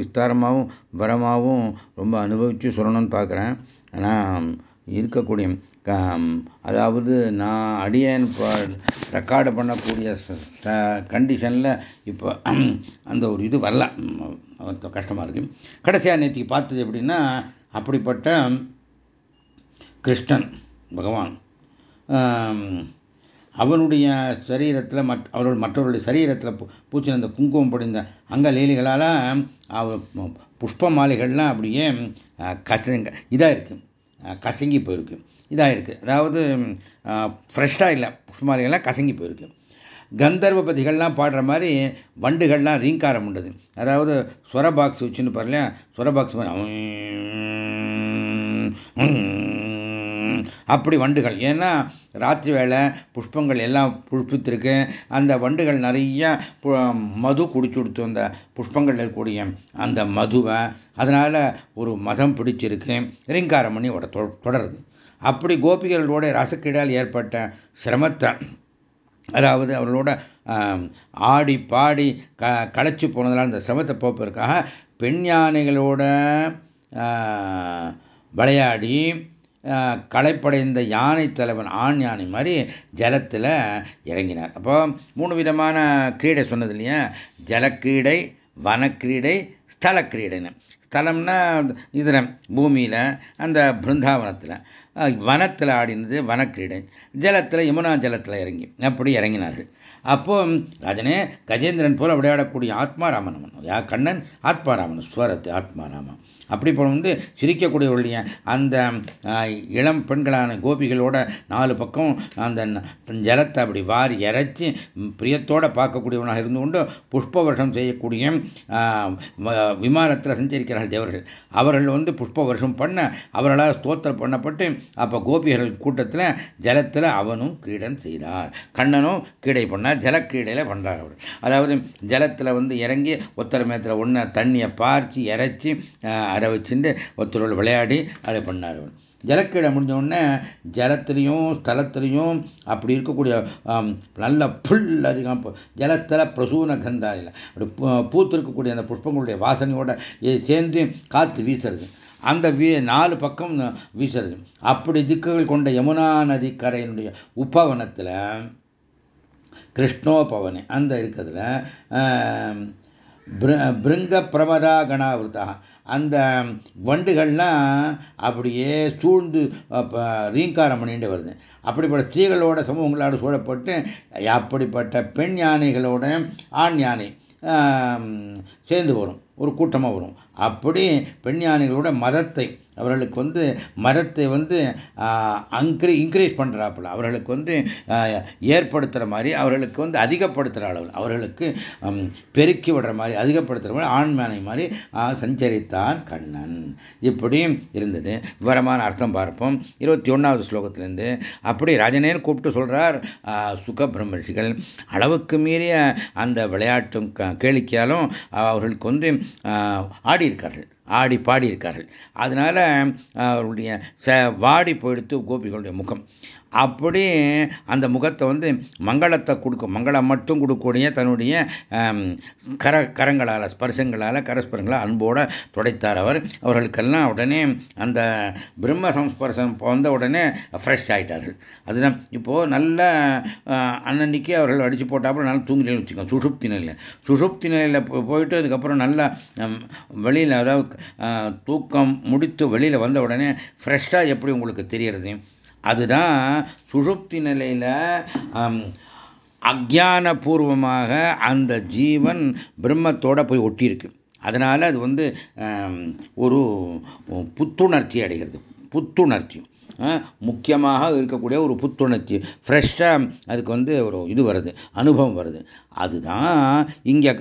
விஸ்தாரமாகவும் வரமாகவும் ரொம்ப அனுபவித்து சொல்லணும்னு பார்க்குறேன் ஆனால் இருக்கக்கூடிய அதாவது நான் அடியேன் ரெக்கார்டு பண்ணக்கூடிய கண்டிஷனில் இப்போ அந்த ஒரு இது வரல. கஷ்டமாக இருக்கு. கடைசியாக நேற்றுக்கு பார்த்தது எப்படின்னா அப்படிப்பட்ட கிருஷ்ணன் பகவான். அவனுடைய சரீரத்தில் மற் அவர்கள் மற்றவருடைய சரீரத்தில் பூச்சின அந்த குங்குமம் படிந்த அங்க லீலைகளால் புஷ்ப மாலைகள்லாம் அப்படியே கசங்க இதாக இருக்குது கசங்கி போயிருக்கு. இதாக இருக்குது அதாவது ஃப்ரெஷ்ஷாக இல்லை. புஷ்ப மாலைகள்லாம் கசங்கி போயிருக்கு. கந்தர்வபதிகள்லாம் பாடுற மாதிரி வண்டுகள்லாம் ரீங்காரம் உண்டது. அதாவது ஸ்வர பாக்ஸ் வச்சுன்னு பாருலையா ஸ்வர பாக்ஸ் அப்படி வண்டுகள். ஏன்னா ராத்திரி வேலை புஷ்பங்கள் எல்லாம் புஷ்பித்திருக்கு. அந்த வண்டுகள் நிறைய மது குடிச்சு கொடுத்து அந்த புஷ்பங்கள் இருக்கக்கூடிய அந்த மதுவை அதனால் ஒரு மதம் பிடிச்சிருக்கு. ரிங்காரம் பண்ணி தொடருது. அப்படி கோபிகளோட ரசக்கீடால் ஏற்பட்ட சிரமத்தை அதாவது அவர்களோட ஆடி பாடி க களைச்சி போனதால் அந்த சிரமத்தை போப்பதற்காக பெண் யானைகளோட விளையாடி களைப்படைந்த யானை தலைவன் ஆண் யானை மாதிரி ஜலத்தில் இறங்கினார். அப்போ மூணு விதமான கிரீடை சொன்னது இல்லையா? ஜலக்கிரீடை வனக்கிரீடை ஸ்தல கிரீடைன்னு ஸ்தலம்னா இதில் பூமியில் அந்த பிருந்தாவனத்தில். வனத்தில் ஆடினது வனக்கிரீடை. ஜலத்தில் யமுனா ஜலத்தில் இறங்கி அப்படி இறங்கினார்கள். அப்போ ராஜனே கஜேந்திரன் போல விளையாடக்கூடிய ஆத்மாராமன் யா கண்ணன் ஆத்மாராமன் ஸ்வரத்து ஆத்மாராமன். அப்படி இப்போ வந்து ஒழிய அந்த இளம் பெண்களான கோபிகளோட நாலு பக்கம் அந்த ஜலத்தை அப்படி வாரி இறைச்சி பிரியத்தோட பார்க்கக்கூடியவனாக இருந்து கொண்டு புஷ்ப வருஷம் செய்யக்கூடிய விமானத்தில் சஞ்சரிக்கிறார்கள் தேவர்கள். அவர்கள் வந்து புஷ்ப வருஷம் பண்ண அவர்களால் ஸ்தோத்திரம் பண்ணப்பட்டு அப்போ கோபிகள் கூட்டத்தில் ஜலத்தில் அவனும் கிரீடன் செய்தார். கண்ணனும் கீடை பண்ணார் ஜலக்கிரீடையில் பண்ணுறார் அவர். அதாவது ஜலத்தில் வந்து இறங்கி ஒத்தரமேத்தில் ஒன்று தண்ணியை பார்த்து இறைச்சி அரை வச்சுட்டு ஒருத்தரோட விளையாடி அதை பண்ணார் அவர் முடிஞ்சவுடனே ஜலத்திலையும் ஸ்தலத்திலையும் அப்படி இருக்கக்கூடிய நல்ல புல் அதிகம் ஜலத்தில் பிரசூன கந்தாயில். அப்படி பூத்து இருக்கக்கூடிய அந்த புஷ்பங்களுடைய வாசனையோட சேர்ந்து காற்று வீசுறது. அந்த வீ நாலு பக்கம் வீசுறது. அப்படி திக்குகள் கொண்ட யமுனா நதி கரையினுடைய உபவனத்தில் கிருஷ்ணோபவனி அந்த இருக்கிறதுல பிருங்க பிரமதா கணாவிருத்தா. அந்த வண்டுகள்லாம் அப்படியே சூழ்ந்து ரீங்காரம் பண்ணிட்டு வருது. அப்படிப்பட்ட ஸ்திரீகளோட சமூகங்களோட சூழப்பட்டு அப்படிப்பட்ட பெண் யானைகளோட ஆண் யானை சேர்ந்து வரும். ஒரு கூட்டமாக வரும். அப்படி பெண் யானைகளோட மதத்தை அவர்களுக்கு வந்து மரத்தை வந்து அங்க்ரி இன்க்ரீஸ் பண்ணுறாப்புல அவர்களுக்கு வந்து ஏற்படுத்துகிற மாதிரி அவர்களுக்கு வந்து அதிகப்படுத்துகிற அளவில் அவர்களுக்கு பெருக்கி விடுற மாதிரி அதிகப்படுத்துகிற மாதிரி ஆண்மேனை மாதிரி சஞ்சரித்தான் கண்ணன். இப்படியும் இருந்தது. விவரமான அர்த்தம் பார்ப்போம். இருபத்தி ஒன்றாவது ஸ்லோகத்திலேருந்து அப்படி ராஜனேன்னு கூப்பிட்டு சொல்கிறார் சுக பிரம்மர்ஷிகள் அளவுக்கு மீறிய அந்த விளையாட்டும் கேளிக்கையாலும் அவர்களுக்கு வந்து ஆடி இருக்கார்கள் ஆடி பாடியிருக்கார்கள். அதனால அவருடைய ச வாடி போயிடுத்து கோபிகளுடைய முகம். அப்படி அந்த முகத்தை வந்து மங்களத்தை கொடுக்கும். மங்களம் மட்டும் கொடுக்கக்கூடிய தன்னுடைய கர கரங்களால் ஸ்பர்சங்களால் கரஸ்பரங்களால் அன்போடு துடைத்தார் அவர். அவர்களுக்கெல்லாம் உடனே அந்த பிரம்ம சம்ஸ்பர்சம் வந்த உடனே ஃப்ரெஷ் ஆகிட்டார்கள் அதுதான் இப்போது நல்ல அன்னன்னைக்கு அவர்கள் அடித்து போட்டாப்புல நல்லா தூங்கினு வச்சுக்கோங்க. சுஷுப்தி நிலையில். சுஷுப்தி நிலையில் போயிட்டு அதுக்கப்புறம் நல்லா வெளியில் அதாவது தூக்கம் முடித்து வெளியில் வந்த உடனே ஃப்ரெஷ்ஷாக எப்படி உங்களுக்கு தெரியறது? அதுதான் சுஷுப்தி நிலையில் அஜானபூர்வமாக அந்த ஜீவன் பிரம்மத்தோட போய் ஒட்டியிருக்கு. அதனால் அது வந்து ஒரு புத்துணர்ச்சி அடைகிறது. புத்துணர்ச்சி. முக்கியமாக இருக்கக்கூடிய ஒரு புத்துணர்ச்சி. ஃப்ரெஷ்ஷாக அதுக்கு வந்து ஒரு இது வருது அனுபவம் வருது. அதுதான் இங்கே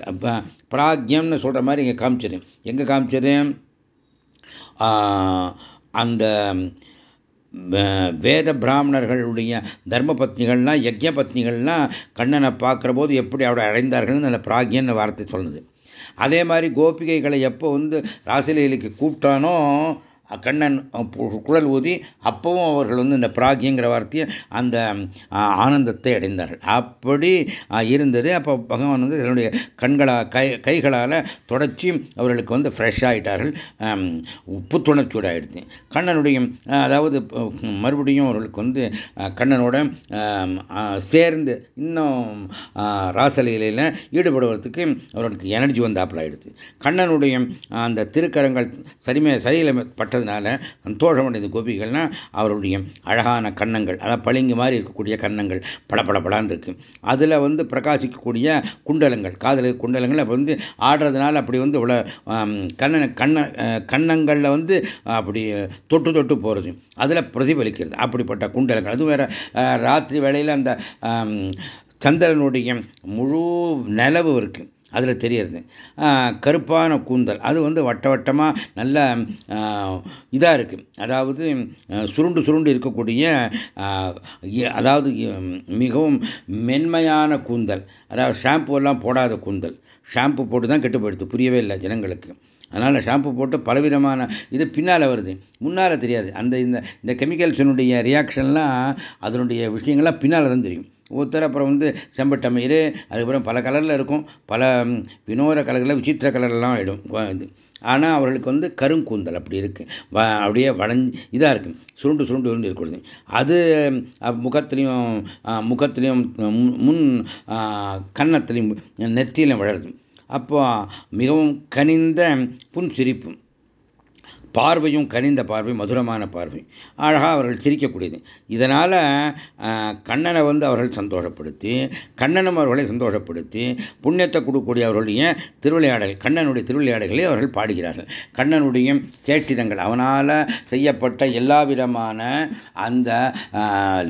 பிராக்யம்னு சொல்கிற மாதிரி இங்கே காமிச்சது. எங்கே காமிச்சது? அந்த வேத பிராமணர்களுடைய தர்ம பத்னிகள்லாம் யஜ்ய பத்னிகள்லாம் கண்ணனை பார்க்குற போது எப்படி அவரை அடைந்தார்கள்னு அந்த பிராக்யன்னு வார்த்தை சொல்லுது. அதே மாதிரி கோபிகைகளை எப்போ வந்து ராசிலீலைக்கு கூப்பிட்டானோ கண்ணன் குழல் ஊதி அப்பவும் அவர்கள் வந்து இந்த பிராகிங்கிற வார்த்தையை அந்த ஆனந்தத்தை அடைந்தார்கள். அப்படி இருந்தது. அப்போ பகவான் வந்து தன்னுடைய கண்களா கை கைகளால் தொடச்சி அவர்களுக்கு வந்து ஃப்ரெஷ் ஆகிட்டார்கள் புத்துணர்ச்சியோடு ஆகிடுது கண்ணனுடைய அதாவது மறுபடியும் அவர்களுக்கு வந்து கண்ணனோட சேர்ந்து இன்னும் ராசலீலையில் ஈடுபடுவதற்கு அவர்களுக்கு எனர்ஜி வந்தாப்பில் ஆகிடுது கண்ணனுடைய அந்த திருக்கரங்கள் சரிமே சரியில பட்டதுனால சந்தோஷமடைந்த கோபிகள்னா அவருடைய அழகான கன்னங்கள் அதாவது பளிங்கு மாதிரி இருக்கக்கூடிய கன்னங்கள் பளபளபளான்னு இருக்கு அதில் வந்து பிரகாசிக்கக்கூடிய குண்டலங்கள் காதல் குண்டலங்கள் அப்போ வந்து ஆடுறதுனால அப்படி வந்து இவ்வளோ கண்ண கண்ண கன்னங்களில் வந்து அப்படி தொட்டு தொட்டு போகிறது அதில் பிரதிபலிக்கிறது அப்படிப்பட்ட குண்டலங்கள். அதுவும் வேற ராத்திரி வேளையில் அந்த சந்திரனுடைய முழு நிலவு இருக்குது அதில் தெரியறது கருப்பான கூந்தல். அது வந்து வட்ட வட்டமாக நல்ல இதாக இருக்குது அதாவது சுருண்டு சுருண்டு இருக்கக்கூடிய அதாவது மிகவும் மென்மையான கூந்தல். அதாவது ஷாம்பு எல்லாம் போடாத கூந்தல். ஷாம்பு போட்டு தான் கெட்டு போயிடுது புரியவே இல்லை ஜனங்களுக்கு. அதனால் ஷாம்பு போட்டு பலவிதமான இது பின்னால் வருது. முன்னால் தெரியாது. அந்த இந்த இந்த கெமிக்கல்ஸினுடைய ரியாக்ஷன்லாம் அதனுடைய விஷயங்கள்லாம் பின்னால் தான் தெரியும். ஒருத்தர் அப்புறம் வந்து செம்பட்டமயிறு அதுக்கப்புறம் பல கலரில் இருக்கும். பல வினோத கலரில் விசித்திர கலர்லாம் ஆகிடும் இது. ஆனால் அவர்களுக்கு வந்து கருங்கூந்தல் அப்படி இருக்கு. அப்படியே வளைஞ்சு இதாக இருக்கு. சுருண்டு சுருண்டு சுருண்டு இருக்கிறது அது முகத்திலையும் முகத்திலையும் முன் கன்னத்திலையும் நெத்தியிலும் வளருது. அப்போ மிகவும் கனிந்த புன் சிரிப்பு பார்வையும் கனிந்த பார்வை மதுரமான பார்வை. அழகாக அவர்கள் சிரிக்கக்கூடியது. இதனால் கண்ணனை வந்து அவர்கள் சந்தோஷப்படுத்தி கண்ணனும் அவர்களை சந்தோஷப்படுத்தி புண்ணியத்தை கொடுக்கக்கூடிய அவர்களுடைய திருவிளையாடல் கண்ணனுடைய திருவிளையாடல்களை அவர்கள் பாடுகிறார்கள். கண்ணனுடைய சேட்டிதங்கள் அவனால் செய்யப்பட்ட எல்லா விதமான அந்த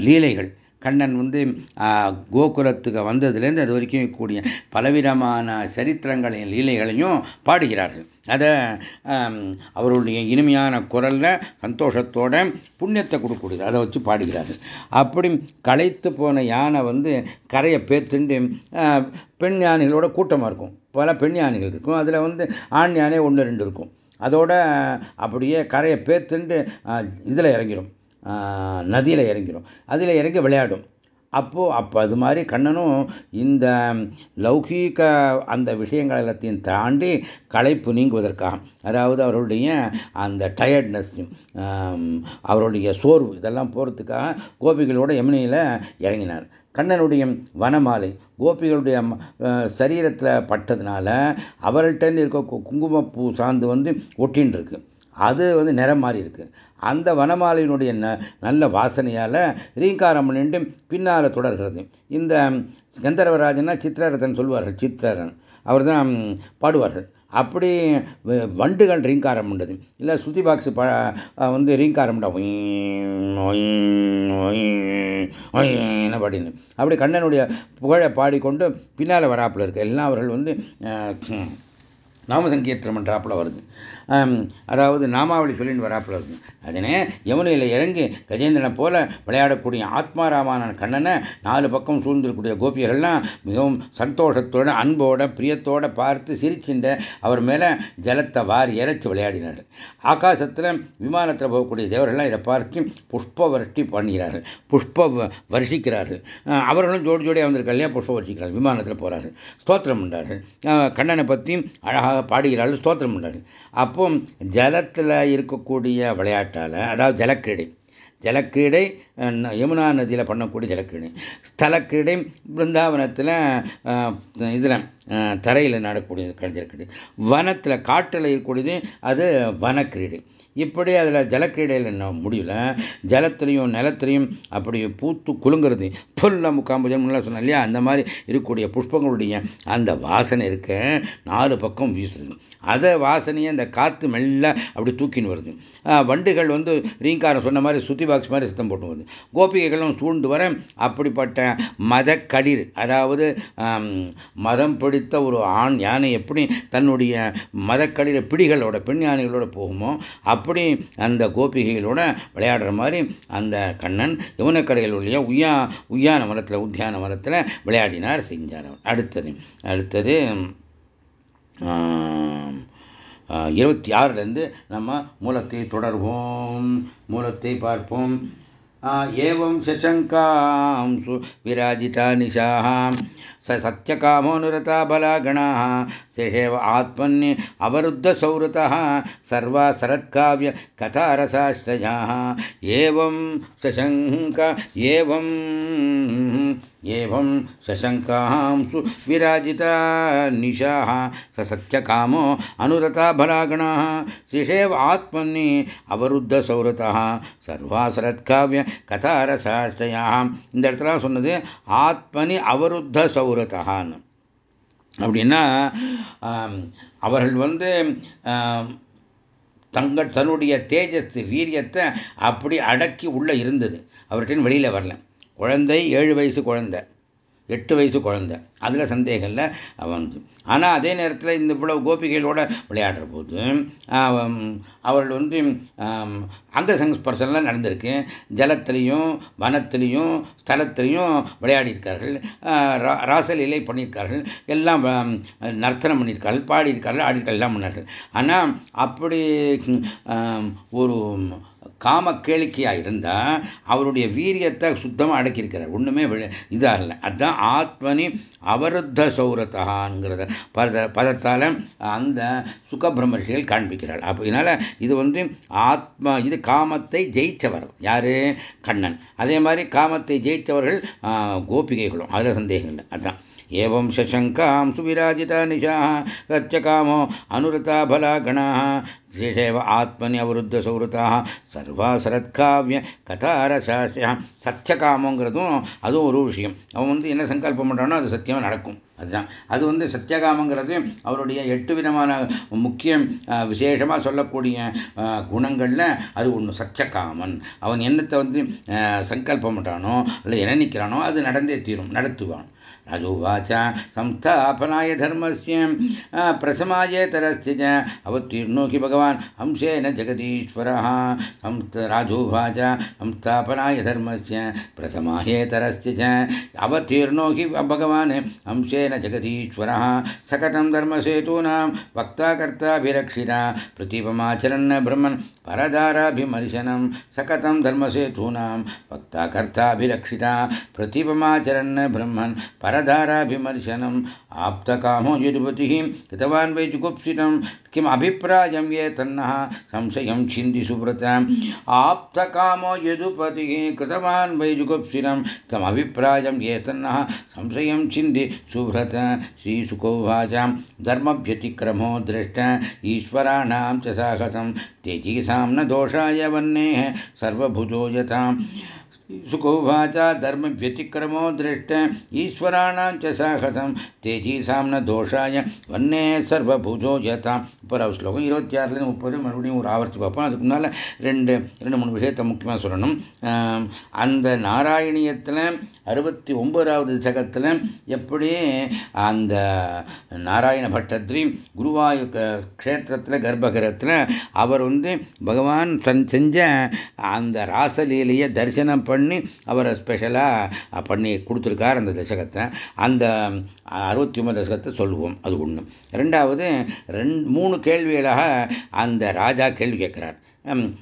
லீலைகள் கண்ணன் வந்து கோகுலத்துக்கு வந்ததுலேருந்து அது வரைக்கும் கூடிய பலவிதமான சரித்திரங்களையும் லீலைகளையும் பாடுகிறார்கள். அதை அவருடைய இனிமையான குரலில் சந்தோஷத்தோட புண்ணியத்தை கொடுக்கக்கூடியது அதை வச்சு பாடுகிறார்கள். அப்படி களைத்து போன யானை வந்து கரையை பேத்துண்டு பெண் யானைகளோட கூட்டமாக இருக்கும். பல பெண் யானைகள் இருக்கும். அதில் வந்து ஆண் யானை ஒன்று ரெண்டு இருக்கும். அதோட அப்படியே கரையை பேத்துண்டு இதில் இறங்கிடும் நதியில் இறங்கிடும் அதில் இறங்கி விளையாடும். அப்போது அப்போ அது மாதிரி கண்ணனும் இந்த லௌகீக அந்த விஷயங்கள் எல்லாத்தையும் தாண்டி களைப்பு நீங்குவதற்காக அதாவது அவர்களுடைய அந்த டயர்ட்னஸ் அவருடைய சோர்வு இதெல்லாம் போகிறதுக்காக கோபிகளோட யமுனையில் இறங்கினார். கண்ணனுடைய வனமாலை கோபிகளுடைய சரீரத்தில் பட்டதுனால அவர்கள்ட்ட இருக்க குங்குமப்பூ சார்ந்து வந்து ஒட்டின்னு இருக்கு அது வந்து நிறம் மாறி இருக்கு அந்த வனமாலையினுடைய நல்ல வாசனையால் ரீங்காரம் பண்ணிட்டு பின்னால் தொடர்கிறது. இந்த கந்தர்வராஜனா சித்திரரதன் சொல்வார்கள் சித்திரரன். அவர் தான் பாடுவார்கள். அப்படி வண்டுகள் ரீங்காரம் உண்டது இல்லை சுத்தி பாக்ஸ் ப வந்து ரீங்காரம் என்ன பாடின்னு. அப்படி கண்ணனுடைய புகழை பாடிக்கொண்டு பின்னால் வராப்பில் இருக்கு எல்லாம் அவர்கள் வந்து நாம சங்கீர்த்தனம் பண்ணுறாப்புல வருது. அதாவது நாமாவளி சொல்லின்னு வராப்புல வருது. அதனே யமுனையில் இறங்கி கஜேந்திரனை போல விளையாடக்கூடிய ஆத்மாராமான கண்ணனை நாலு பக்கம் சூழ்ந்திருக்கக்கூடிய கோபியர்கள்லாம் மிகவும் சந்தோஷத்தோட அன்போட பிரியத்தோட பார்த்து சிரிச்சுண்ட அவர் மேலே ஜலத்தை வாரி இறைச்சி விளையாடினார் ஆகாசத்தில் விமானத்தில் போகக்கூடிய தேவர்கள்லாம் இதை பார்த்து புஷ்ப வருஷ்டி பண்ணுகிறார்கள் புஷ்ப வருஷிக்கிறார்கள் அவர்களும் ஜோடி ஜோடியாக வந்திருக்கா இல்லையா? புஷ்ப வருஷிக்கிறார்கள் விமானத்தில் போகிறார்கள் ஸ்தோத்திரம் பண்ணுறார்கள் கண்ணனை பற்றி அழகாக பாடுகிறாள் ஸ்தோத்திரம் பண்ணுறாங்க அப்போ ஜலத்தில் இருக்கக்கூடிய விளையாட்டால் அதாவது ஜலக்கிரீடை ஜலக்கிரீடை யமுனா நதியில் பண்ணக்கூடிய ஜலக்கிரீடை ஸ்தலக்கிரீடை பிருந்தாவனத்தில் இதில் தரையில் நடக்கக்கூடியது ஜலக்கிரீடை வனத்தில் காட்டில் இருக்கக்கூடியது அது வனக்கிரீடை இப்படி அதில் ஜலக்கிரீடையில் என்ன முடியல? ஜலத்திலையும் நிலத்திலையும் அப்படி பூத்து குலுங்கிறது. புல்ல முக்காம்புஜம் சொன்னேன் இல்லையா? அந்த மாதிரி இருக்கக்கூடிய புஷ்பங்களுடைய அந்த வாசனை இருக்க. நாலு பக்கம் வீசுது அதை வாசனையை அந்த காற்று மெல்ல அப்படி தூக்கின்னு வருது. வண்டுகள் வந்து ரீங்காரம் சொன்ன மாதிரி சுத்தி பாக்ஸ் மாதிரி சத்தம் போட்டு வருது. கோபிகைகளும் சூழ்ந்து வர அப்படிப்பட்ட மத களிர் அதாவது மதம் பிடித்த ஒரு ஆண் யானை எப்படி தன்னுடைய மதக்களிர பிடிகளோட பெண் யானைகளோட போகுமோ அப்படி அந்த கோபிகைகளோட விளையாடுற மாதிரி அந்த கண்ணன் யமுனக்கரையில் உள்ள உய்யா உய்யான மரத்தில் உத்தியான மரத்தில் விளையாடினார் செஞ்சார் அடுத்தது அடுத்தது இருபத்தி ஆறுலேருந்து நம்ம மூலத்தை தொடர்வோம் மூலத்தை பார்ப்போம் एवं शशङ्कांसु विराजिता निशाः स सत्यकामोऽनुरता बलागणाः शेषेव आत्मन्ये अवरुद्धसौरतः सर्वा शरत्काव्यकथारसाश्रयाः एवं शशङ्क एवं एवं शशङ्कांसु विराजिता निशाः स सत्यकामो अनुरता बलागणाः शेषेव आत्मन्ये अवरुद्धसौरतः सर्वा शरत्काव्य கதாரசாஷ்டயாம் இந்த இடத்துல சொன்னது ஆத்மனி அவருத்த சௌரதான்னு அப்படின்னா அவர்கள் வந்து தங்கள் தன்னுடைய தேஜஸ் வீரியத்தை அப்படி அடக்கி உள்ள இருந்தது. அவர்கிட்ட வெளியில் வரல. குழந்தை ஏழு வயசு குழந்தை. எட்டு வயசு குழந்தை. அதில் சந்தேகம் இல்லை அவன் ஆனால் அதே நேரத்தில் இந்த இவ்வளவு கோபிகைகளோட விளையாடுற போது அவர்கள் வந்து அங்க சங்கஸ்பர்சம்லாம் நடந்திருக்கு. ஜலத்திலையும் வனத்திலையும் ஸ்தலத்திலையும் விளையாடியிருக்கார்கள். ராசலீலை பண்ணியிருக்கார்கள். எல்லாம் நர்த்தனம் பண்ணியிருக்கார்கள். பாடியிருக்கார்கள் ஆடியிருக்கார்கள் எல்லாம் பண்ணார்கள். ஆனால் அப்படி ஒரு காம கேளிக்கையாக இருந்தால் அவருடைய வீரியத்தை சுத்தமாக அடக்கியிருக்கிறார். ஒன்றுமே இதாக இல்லை அதுதான் ஆத்மனி அவருத்த சௌரத்தகாங்கிறத பத பதத்தால் அந்த சுகபிரமர்ஷிகள் காண்பிக்கிறாள். அப்போ இதனால் இது வந்து ஆத்மா இது காமத்தை ஜெயித்தவர். யார்? கண்ணன். அதே மாதிரி காமத்தை ஜெயித்தவர்கள் கோபிகைகளும். அதில் சந்தேகம் இல்லை அதுதான் एवं शशङ्कां सुविराजिता निशाः सत्यकामो अनुरता फला गणाः शेषेव ஆத்மனி அவருத்த சௌரதாக சர்வா சரத்காவிய கதாரசாஸ்தியா சத்தியகாமங்கிறதும் அதுவும் ஒரு விஷயம் அவன் வந்து என்ன சங்கல்பம் பண்ணுறானோ அது சத்தியமாக நடக்கும் அதுதான் அது வந்து சத்தியகாமங்கிறது அவருடைய எட்டு விதமான முக்கிய விசேஷமாக சொல்லக்கூடிய குணங்களில் அது ஒன்று சத்தியகாமன் அவன் என்னத்தை வந்து சங்கல்பம் பண்ணுறானோ இல்லை என்ன நிற்கிறானோ அது நடந்தே தீரும் நடத்துவான் राजोवाच। संस्थापनाय धर्मस्य प्रसमायेतरस्य च, अवतीर्णो हि भगवान् अंशेन जगदीश्वरः। राजोवाच, संस्थापनाय धर्मस्य प्रसमाहेतरस्य च, अवतीर्णो हि भगवान् अंशेन जगदीश्वरः। सकटं धर्मसेतूनां वक्ताकर्ताभिरक्षिता प्रतिपमाचरन् ब्रह्मन्, परदाराभिमर्शनं। सकतं धर्मसेतूनां वक्ताकर्ताभिरक्षिता प्रतिपमाचरन् ब्रह्मन् परधाराभिमर्शनम् आप्तकामो यदुपतिः कृतवान् वै जुगुप्सितं किम् अभिप्रायं ये तन्नः संशयं छिन्दि सुव्रताम्। आप्तकामो यदुपतिः कृतवान् वै जुगुप्सितं किम् अभिप्रायं ये तन्नः संशयं छिन्दि सुव्रत श्रीसुकोवाचां धर्मव्यतिक्रमो दृष्ट ईश्वराणां च साहसं तेजीसां न दोषाय वह्नेः सर्वभुजो यथाम् सुखोवाच धर्म व्यतिक्रमो दृष्ट ईश्वराणां च साहसं तेजीसां न தோஷாய வன்னே சர்வபூஜோ யதா இப்போ ஸ்லோகம் இருபத்தி ஆறுலேருந்து முப்பது மறுபடியும் ஒரு ஆவர்த்தி பார்ப்போம் அதுக்கு முன்னால் ரெண்டு ரெண்டு மூணு விஷயத்தை முக்கியமாக சொல்லணும் அந்த நாராயணியத்தில் அறுபத்தி ஒன்பதாவது சகத்தில் எப்படி அந்த நாராயண பட்டத்ரி குருவாயு க்ஷேத்திரத்தில் கர்ப்பகிரத்தில் அவர் வந்து பகவான் தன் செஞ்ச அந்த ராசலீலையை தரிசனம் பண்ணி அவரை ஸ்பெஷலாக பண்ணி கொடுத்துருக்கார் அந்த தசகத்தை. அந்த அறுபத்தி ஒன்பது தசகத்தை சொல்லுவோம். அது ஒன்று ரெண்டாவது ரெண் மூணு கேள்விகளாக அந்த ராஜா கேள்வி கேட்குறார்.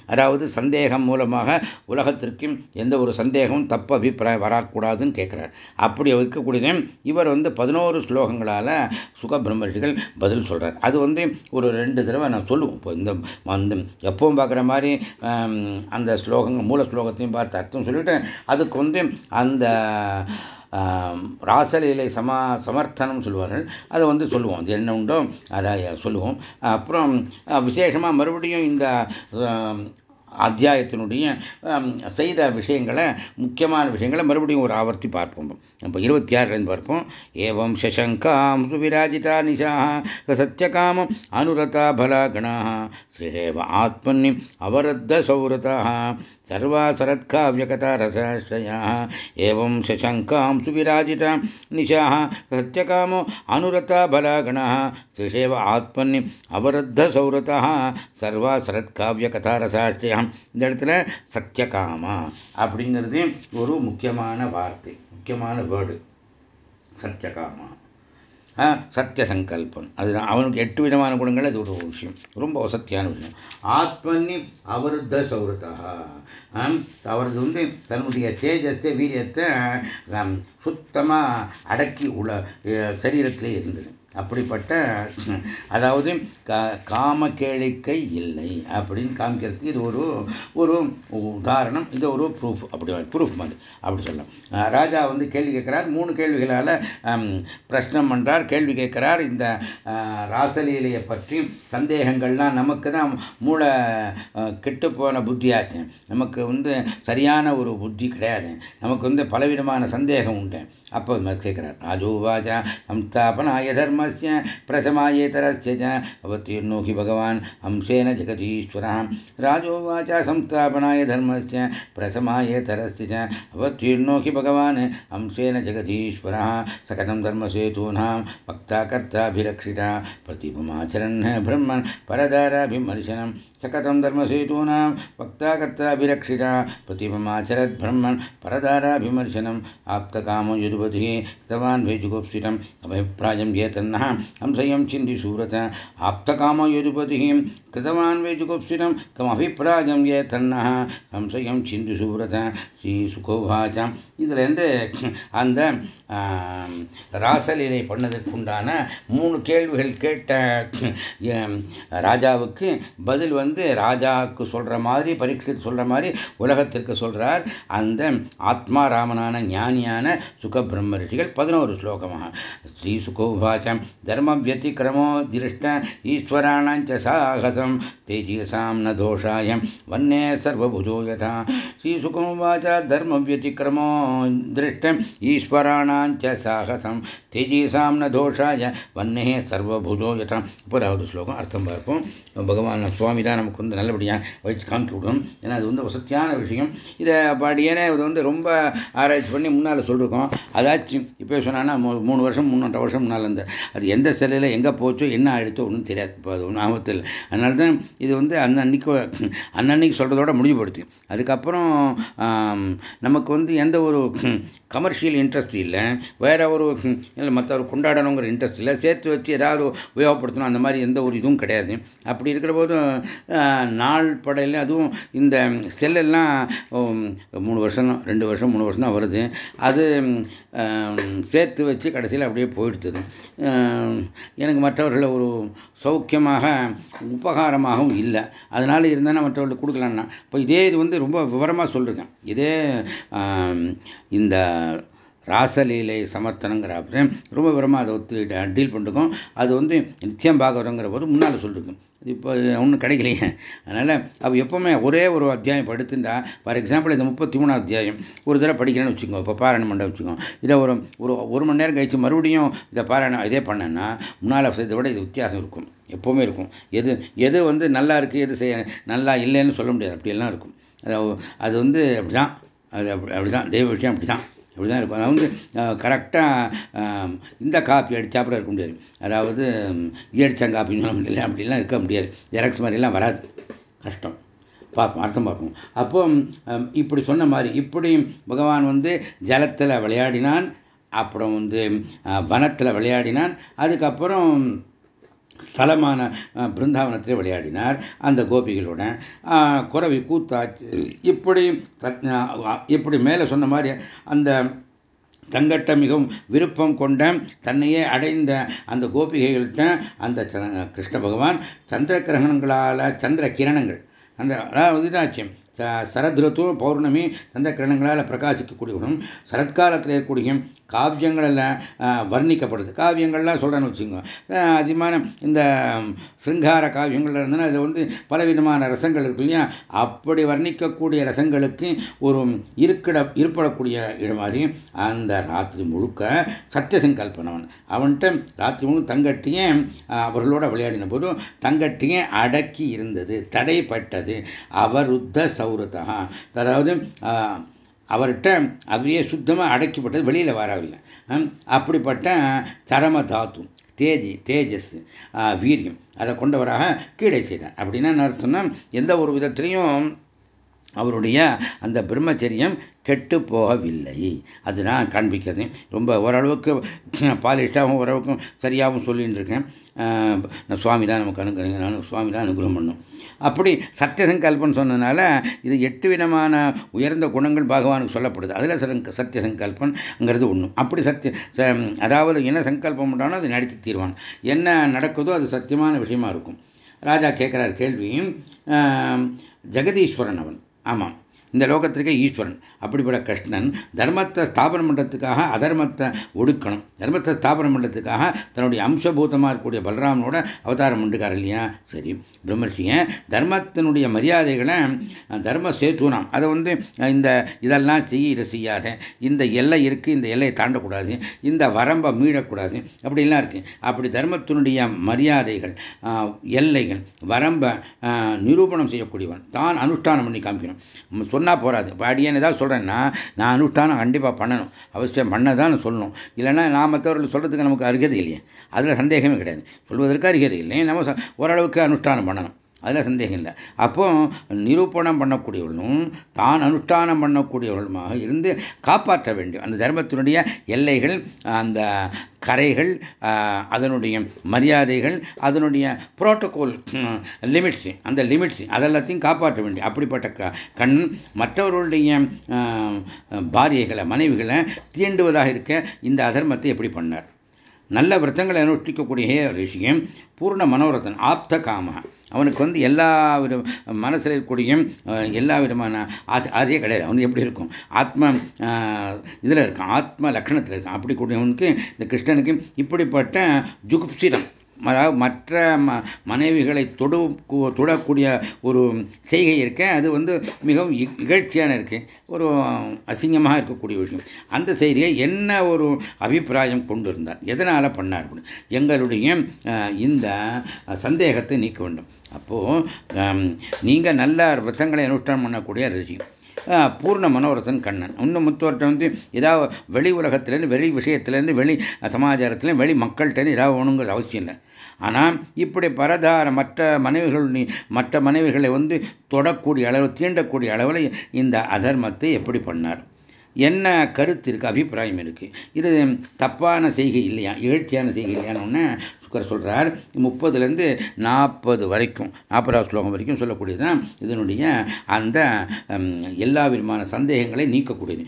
அதாவது சந்தேகம் மூலமாக உலகத்திற்கும் எந்த ஒரு சந்தேகமும் தப்பு அபிப்பிராயம் வரக்கூடாதுன்னு கேட்குறார் அப்படி இருக்கக்கூடிய இவர் வந்து பதினோரு ஸ்லோகங்களால் சுகபிரம்மர்ஷிகள் பதில் சொல்கிறார் அது வந்து ஒரு ரெண்டு தடவை நான் சொல்லுவோம் இப்போ இந்த வந்து எப்பவும் பார்க்குற மாதிரி அந்த ஸ்லோகங்கள் மூல ஸ்லோகத்தையும் பார்த்து அர்த்தம் சொல்லிட்டு அதுக்கு வந்து அந்த ராசலீலை சமா சமர்த்தனம் சொல்லுவார்கள். அதை வந்து சொல்லுவோம். அது என்ன உண்டோ அதை சொல்லுவோம். அப்புறம் விசேஷமாக மறுபடியும் இந்த அத்தியாயத்தினுடைய செய்த விஷயங்களை முக்கியமான விஷயங்களை மறுபடியும் ஒரு ஆவர்த்தி பார்ப்போம். இப்போ இருபத்தி ஆறுலேருந்து பார்ப்போம். ஏவம் சசங்காம் சுவிராஜிதா நிஷா சத்தியகாமம் அனுரதா பலாகணா சேவ ஆத்மன்னி அவரத்த சௌரதா सर्वा शरत्काव्यकथा रसाश्रयाः एवं शशङ्कां सुविराजिता निशाः सत्यकामो अनुरता बलागणः श्रीशेव आत्मनि அவருத்தசௌரதா சர்வா சரத்காவியகதா ரசாஷ்டியம் இந்த இடத்துல சத்தியகாமா அப்படிங்கிறது ஒரு முக்கியமான வார்த்தை முக்கியமான வேர்டு சத்தியகாமா சத்திய சங்கல்பம் அதுதான். அவனுக்கு எட்டு விதமான குணங்கள் அது ஒரு விஷயம். ரொம்ப வசத்தியான விஷயம். ஆத்மனி அவருத்த சௌரதா அவரது வந்து தன்னுடைய தேஜத்தை வீரியத்தை சுத்தமாக அடக்கி உள்ள சரீரத்திலே இருந்தது. அப்படிப்பட்ட அதாவது காம கேளிக்கை இல்லை அப்படின்னு காமிக்கிறதுக்கு இது ஒரு ஒரு உதாரணம் இது ஒரு ப்ரூஃப் அப்படி ப்ரூஃப் மாதிரி அப்படி சொல்லலாம். ராஜா வந்து கேள்வி கேட்கிறார் மூணு கேள்விகளால் பிரश्னம் பண்ணுறார் கேள்வி கேட்கிறார். இந்த ராசலீலையை பற்றி சந்தேகங்கள்லாம் நமக்கு தான் மூளை கெட்டுப்போன புத்தியாச்சு. நமக்கு வந்து சரியான ஒரு புத்தி கிடையாது. நமக்கு வந்து பலவிதமான சந்தேகம் உண்டு. அப்போ கேட்கிறார் ராஜோவாச்சா சம்ஸ்தாபனாய प्रथमस्य, प्रथमायेतरस्य च अवतीर्णो हि भगवान् हंसेन जगदीश्वरः राजोवाच संस्थापनाय धर्मस्य, प्रथमायेतरस्य च अवतीर्णो हि भगवान् हंसेन जगदीश्वरः। सकलं धर्मसेतूनां वक्ताकर्ताभिरक्षिता प्रतिभमाचरन् ब्रह्मन् परदाराभिमर्शनं। सकतं धर्मसेतूनां वक्ताकर्ताभिरक्षिता प्रतिभमाचरद्ब्रह्मन् परदाराभिमर्शनम् आप्तकामो युधपतिः कृतवान् भैजुगुप्सितम् अभिप्रायं येतन् येतन्नः हंसयं चिन्तिशूरत आप्तकामो यदुपतिः कृतवान् वैजुगुप्सितं कमभिप्रायं येतन्नः हंसयं चिन्तिशूरत ஸ்ரீசுகோவாச்ச இதுலேருந்து அந்த ராசலீலை பண்ணதற்குண்டான மூணு கேள்விகள் கேட்ட ராஜாவுக்கு பதில் வந்து ராஜாவுக்கு சொல்ற மாதிரி பரீட்சித்து சொல்ற மாதிரி உலகத்திற்கு சொல்றார் அந்த ஆத்மா ராமனான ஞானியான சுக பிரம்ம ரிஷிகள் பதினோரு ஸ்லோகமாக ஸ்ரீ சுகோவாச்சம் தர்ம வியதிக்கிரமோ திருஷ்ட ஈஸ்வராணாஞ்ச சாகசம் தேஜியசாம் ந தோஷாயம் வன்னே சர்வபுஜோ யதா ஸ்ரீசுகோவாச்ச தர்ம வியதிக்கிரமோ திருஷ்ட ஈஸ்வராணாஞ்ச சாகசம் தேஜீசாம் ந தோஷாய வன்னே சர்வபுதோ யதா முப்பதாவது ஸ்லோகம் அர்த்தம் பார்ப்போம் பகவான் சுவாமி தான் நமக்கு வந்து நல்லபடியாக வச்சு காமிச்சு விடணும் ஏன்னா அது வந்து வசத்தியான விஷயம். இதை பாடியேனே இது வந்து ரொம்ப ஆராய்ச்சி பண்ணி முன்னால் சொல்லியிருக்கோம் அதாச்சும் இப்போ சொன்னான்னா மூணு வருஷம் மூணு வருஷம் முன்னால் இந்த அது எந்த செல்லில் எங்கே போச்சோ என்ன ஆயிடுச்சோ ஒன்றும் தெரியாது. இப்போ அது ஒன்றும் ஆபத்தில் அதனால தான் இது வந்து அந்த அன்னைக்கு அன்னன்னைக்கு சொல்கிறதோட முடிவுபடுத்தி. அதுக்கப்புறம் நமக்கு வந்து எந்த ஒரு கமர்ஷியல் இன்ட்ரெஸ்ட் இல்லை. வேற ஒரு இல்லை மற்றவர்கள் கொண்டாடணுங்கிற இன்ட்ரெஸ்ட் இல்லை. சேர்த்து வச்சு ஏதாவது உபயோகப்படுத்தணும். அந்த மாதிரி எந்த ஒரு இதுவும் கிடையாது. அப்படி இருக்கிற போதும் நாள் படையில் அதுவும் இந்த செல்லெல்லாம் மூணு வருஷம் ரெண்டு வருஷம் மூணு வருஷம் தான் வருது. அது சேர்த்து வச்சு கடைசியில் அப்படியே போயிடுத்துது எனக்கு மற்றவர்களை ஒரு சௌக்கியமாக உபகாரமாகவும் இல்லை. அதனால் இருந்தால் மற்றவர்களுக்கு கொடுக்கலான்னா. இப்போ இதே இது வந்து ரொம்ப விவரமாக சொல்லிருக்கேன் இதே இந்த ராசலீலை சமர்த்தனங்கிற அப்புறம் ரொம்ப விவரமாக அதை ஒத்து டீல் பண்ணிருக்கோம் அது வந்து நித்தியம் பாகவதங்கிற போது முன்னால் சொல்லிருக்கும். இப்போ ஒன்றும் கிடைக்கலையே. அதனால் அவள் எப்போவுமே ஒரே ஒரு அத்தியாயம் படுத்துட்டா ஃபார் எக்ஸாம்பிள் இந்த முப்பத்தி மூணாம் அத்தியாயம் ஒரு தடவை படிக்கிறேன்னு வச்சுக்கோங்க இப்போ பாராயணம் பண்ண வச்சுக்கோங்க இதை ஒரு ஒரு ஒரு மணி நேரம் கழிச்சு மறுபடியும் இதை பாராயணம் இதே பண்ணேன்னா முன்னால் இதை விட இது வித்தியாசம் இருக்கும். எப்போவுமே இருக்கும். எது எது வந்து நல்லா இருக்குது எது செய்ய நல்லா இல்லைன்னு சொல்ல முடியாது. அப்படியெல்லாம் இருக்கும். அது அது வந்து அப்படிதான். அது அப்படி அப்படிதான். தெய்வ விஷயம் அப்படி தான் அப்படிதான் இருப்போம் அது வந்து கரெக்டாக இந்த காப்பி அடித்தாப்புல இருக்க முடியாது. அதாவது அடித்தான் காப்பின்னு சொல்ல முடியல அப்படிலாம் இருக்க முடியாது. ஜெராக்ஸ் மாதிரிலாம் வராது. கஷ்டம். பார்ப்போம் அர்த்தம் பார்ப்போம். அப்போ இப்படி சொன்ன மாதிரி இப்படி பகவான் வந்து ஜலத்தில் விளையாடினான் அப்புறம் வந்து வனத்தில் விளையாடினான் அதுக்கப்புறம் ஸ்தலமான பிருந்தாவனத்திலே விளையாடினார். அந்த கோபிகளோட குறவி கூத்தாச்சு. இப்படி இப்படி மேலே சொன்ன மாதிரி அந்த தங்கட்ட மிகவும் விருப்பம் கொண்ட தன்னையே அடைந்த அந்த கோபிகைகள்கிட்ட அந்த கிருஷ்ண பகவான் சந்திர கிரகணங்களால் சந்திர கிரணங்கள் அந்த அதாவது இதாச்சு சரத்ருத்து பௌர்ணமி தந்த கிரணங்களால் பிரகாசிக்கக்கூடியவனும் சரத்காலத்தில் இருக்கக்கூடிய காவியங்களில் வர்ணிக்கப்படுது. காவியங்கள்லாம் சொல்கிறேன்னு வச்சுக்கோங்க. அதிகமான இந்த சிருங்கார காவியங்கள் இருந்ததுன்னா அது வந்து பலவிதமான ரசங்கள் இருக்கு இல்லையா? அப்படி வர்ணிக்கக்கூடிய ரசங்களுக்கு ஒரு இருக்கிட இருப்படக்கூடிய இடம் மாதிரி அந்த ராத்திரி முழுக்க சத்தியசங்கல்பனவன் அவன்கிட்ட ராத்திரி முழுக்க தங்கட்டியே அவர்களோட விளையாடின போது தங்கட்டியே அடக்கி இருந்தது தடைப்பட்டது. அவருத்த சௌரத்தா அதாவது அவர்கிட்ட அவையே சுத்தமாக அடக்கிப்பட்டது வெளியில் வரவில்லை. அப்படிப்பட்ட சரம தாத்து தேஜி தேஜஸ் வீரியம் அதை கொண்டவராக கீழே செய்தார். அப்படின்னா அர்த்தம்னா எந்த ஒரு விதத்திலையும் அவருடைய அந்த பிரம்மச்சரியம் கெட்டு போகவில்லை அது நான் காண்பிக்கிறது. ரொம்ப ஓரளவுக்கு பாலிஷ்டாகவும் ஓரளவுக்கும் சரியாகவும் சொல்லிட்டு இருக்கேன் சுவாமி தான் நமக்கு அனுகிரக நான் சுவாமி தான் அனுகிரகம் பண்ணும். அப்படி சத்திய சங்கல்பம் சொன்னதுனால இது எட்டு விதமான உயர்ந்த குணங்கள் பகவானுக்கு சொல்லப்படுது. அதில் சத்திய சங்கல்பங்கிறது ஒன்று அப்படி சத்திய அதாவது என்ன சங்கல்பம் பண்ணாலும் அது நடத்தி தீர்வான். என்ன நடக்குதோ அது சத்தியமான விஷயமா இருக்கும். ராஜா கேட்குறார் கேள்வியும் ஜெகதீஸ்வரன் அவன். ஆமாம் இந்த லோகத்திற்கே ஈஸ்வரன் அப்படிப்பட்ட கிருஷ்ணன் தர்மத்தை ஸ்தாபனம் பண்ணுறதுக்காக அதர்மத்தை ஒடுக்கணும். தர்மத்தை ஸ்தாபனம் பண்ணுறதுக்காக தன்னுடைய அம்சபூதமாக இருக்கக்கூடிய பலராமனோட அவதாரம் பண்ணிருக்காரு இல்லையா? சரி பிரம்மர்ஷியன் தர்மத்தினுடைய மரியாதைகளை தர்ம சேத்துனாம். அதை வந்து இந்த இதெல்லாம் செய்ய இதை செய்யாத. இந்த எல்லை இருக்குது இந்த எல்லையை தாண்டக்கூடாது. இந்த வரம்பை மீறக்கூடாது. அப்படிலாம் இருக்குது அப்படி தர்மத்தினுடைய மரியாதைகள் எல்லைகள் வரம்பை நிரூபணம் செய்யக்கூடியவன். தான் அனுஷ்டானம் பண்ணி காமிக்கணும். சொன்னால் போகாது இப்போ அடியன் ஏதாவது சொல்கிறேன்னா நான் அனுஷ்டானம் கண்டிப்பாக பண்ணணும். அவசியம் பண்ண தான் சொல்லணும். இல்லைன்னா நான் மற்றவர்கள் சொல்கிறதுக்கு நமக்கு அருகதை இல்லையே. அதில் சந்தேகமே கிடையாது. சொல்வதற்கு அருகதை இல்லை. நம்ம ஓரளவுக்கு அனுஷ்டானம் பண்ணணும். அதில் சந்தேகம் இல்லை. அப்போ நிரூபணம் பண்ணக்கூடியவர்களும் தான் அனுஷ்டானம் பண்ணக்கூடியவர்களுமாக இருந்து காப்பாற்ற வேண்டும். அந்த தர்மத்தினுடைய எல்லைகள் அந்த கரைகள் அதனுடைய மரியாதைகள் அதனுடைய புரோட்டோகால் லிமிட்ஸ் அந்த லிமிட்ஸ் அதெல்லாத்தையும் காப்பாற்ற வேண்டும். அப்படிப்பட்ட கண் மற்றவர்களுடைய பாரியைகளை மனைவிகளை தீண்டுவதாக இருக்க இந்த அதர்மத்தை எப்படி பண்ணார்? நல்ல விரதங்களை அனுஷ்டிக்கக்கூடிய ரிஷியும் பூர்ண மனோரதன் ஆப்த காம. அவனுக்கு வந்து எல்லா வித மனசில் இருக்கக்கூடிய எல்லா விதமான ஆசை ஆசையே கிடையாது. அவனுக்கு எப்படி இருக்கும்? ஆத்ம இதில் இருக்கான் ஆத்ம லக்ஷணத்தில் இருக்கான். அப்படி கூடியவனுக்கு இந்த கிருஷ்ணனுக்கு இப்படிப்பட்ட ஜுகுப்சிதம். அதாவது மற்ற ம மனைவிகளை தொடு தொடக்கூடிய ஒரு செய்கை இருக்க அது வந்து மிகவும் இகழ்ச்சியான இருக்கு ஒரு அசிங்கமாக இருக்கக்கூடிய விஷயம். அந்த செய்தியை என்ன ஒரு அபிப்பிராயம் கொண்டு இருந்தார் எதனால் பண்ணார் எங்களுடைய இந்த சந்தேகத்தை நீக்க வேண்டும். அப்போது நீங்கள் நல்ல விரதங்களை அனுஷ்டானம் பண்ணக்கூடிய ரிஷி பூர்ண மனோரதன் கண்ணன். இன்னும் முத்தோர்கிட்ட வந்து ஏதாவது வெளி உலகத்திலேருந்து வெளி விஷயத்திலேருந்து வெளி சமாச்சாரத்திலேருந்து வெளி மக்கள்கிட்ட ஏதாவது ஒன்றுங்கிற அவசியம் இல்லை. ஆனால் இப்படி பரதார மற்ற மனைவிகள் மற்ற மனைவிகளை வந்து தொடக்கூடிய அளவு தீண்டக்கூடிய அளவில் இந்த அதர்மத்தை எப்படி பண்ணார்? என்ன கருத்து இருக்குது அபிப்பிராயம் இருக்குது இது தப்பான செய்கை இல்லையா? எழுச்சியான செய்கை இல்லையான்னு சுக்கர் சொல்கிறார் முப்பதுலேருந்து நாற்பது வரைக்கும் நாற்பதாவது ஸ்லோகம் வரைக்கும் சொல்லக்கூடியதுதான் இதனுடைய அந்த எல்லா விதமான சந்தேகங்களை நீக்கக்கூடியது.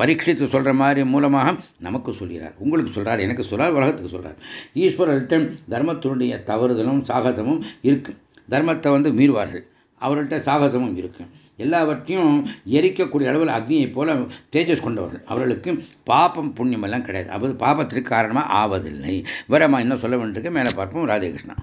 பரீட்சித்து சொல்கிற மாதிரி மூலமாக நமக்கு சொல்கிறார். உங்களுக்கு சொல்கிறார் எனக்கு சொல்கிறார் உலகத்துக்கு சொல்கிறார் ஈஸ்வரர்கிட்ட தர்மத்தினுடைய தவறுதலும் சாகசமும் இருக்கு. தர்மத்தை வந்து மீறுவார்கள். அவர்கள்ட்ட சாகசமும் இருக்குது எல்லாவற்றையும் எரிக்கக்கூடிய அளவில் அக்னியை போல தேஜஸ் கொண்டவர்கள். அவர்களுக்கு பாப்பம் புண்ணியம் எல்லாம் கிடையாது. அப்போது பாபத்திற்கு காரணமாக ஆவதில்லை. விவரமா இன்னும் சொல்ல வேண்டியிருக்கு. மேலே பார்ப்போம். ராதேகிருஷ்ணா